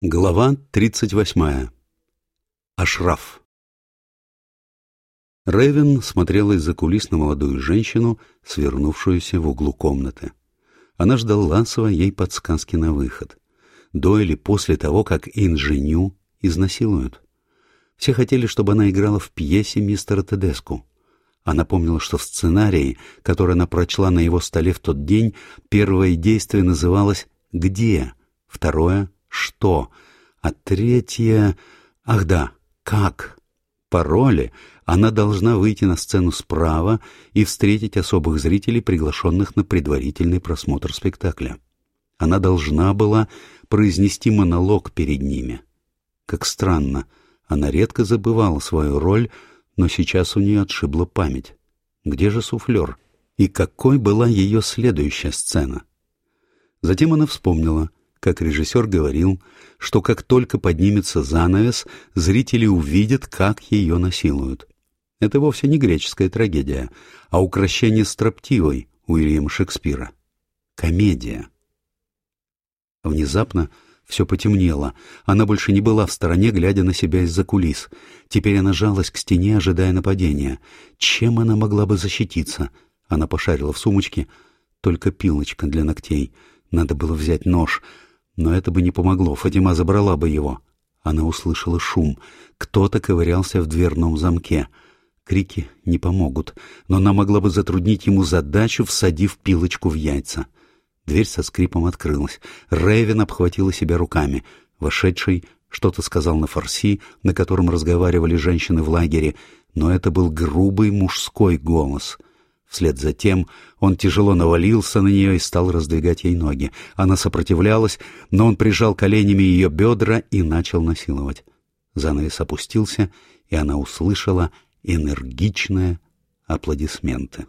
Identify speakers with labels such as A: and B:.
A: Глава 38. Ашраф. Рэйвен смотрела из-за кулис на молодую женщину, свернувшуюся в углу комнаты. Она ждала своей подсказки на выход. До или после того, как инженю изнасилуют. Все хотели, чтобы она играла в пьесе мистера Тедеску. Она помнила, что в сценарии, который она прочла на его столе в тот день, первое действие называлось «Где?», второе — что, а третье... Ах да, как? По роли она должна выйти на сцену справа и встретить особых зрителей, приглашенных на предварительный просмотр спектакля. Она должна была произнести монолог перед ними. Как странно, она редко забывала свою роль, но сейчас у нее отшибла память. Где же суфлер? И какой была ее следующая сцена? Затем она вспомнила — как режиссер говорил, что как только поднимется занавес, зрители увидят, как ее насилуют. Это вовсе не греческая трагедия, а украшение строптивой Уильяма Шекспира. Комедия. Внезапно все потемнело. Она больше не была в стороне, глядя на себя из-за кулис. Теперь она жалась к стене, ожидая нападения. Чем она могла бы защититься? Она пошарила в сумочке. Только пилочка для ногтей. Надо было взять нож. Но это бы не помогло, Фатима забрала бы его. Она услышала шум. Кто-то ковырялся в дверном замке. Крики не помогут, но она могла бы затруднить ему задачу, всадив пилочку в яйца. Дверь со скрипом открылась. Рэйвен обхватила себя руками. Вошедший что-то сказал на фарси, на котором разговаривали женщины в лагере, но это был грубый мужской голос — Вслед за тем он тяжело навалился на нее и стал раздвигать ей ноги. Она сопротивлялась, но он прижал коленями ее бедра и начал насиловать. Занавес опустился, и она услышала энергичные аплодисменты.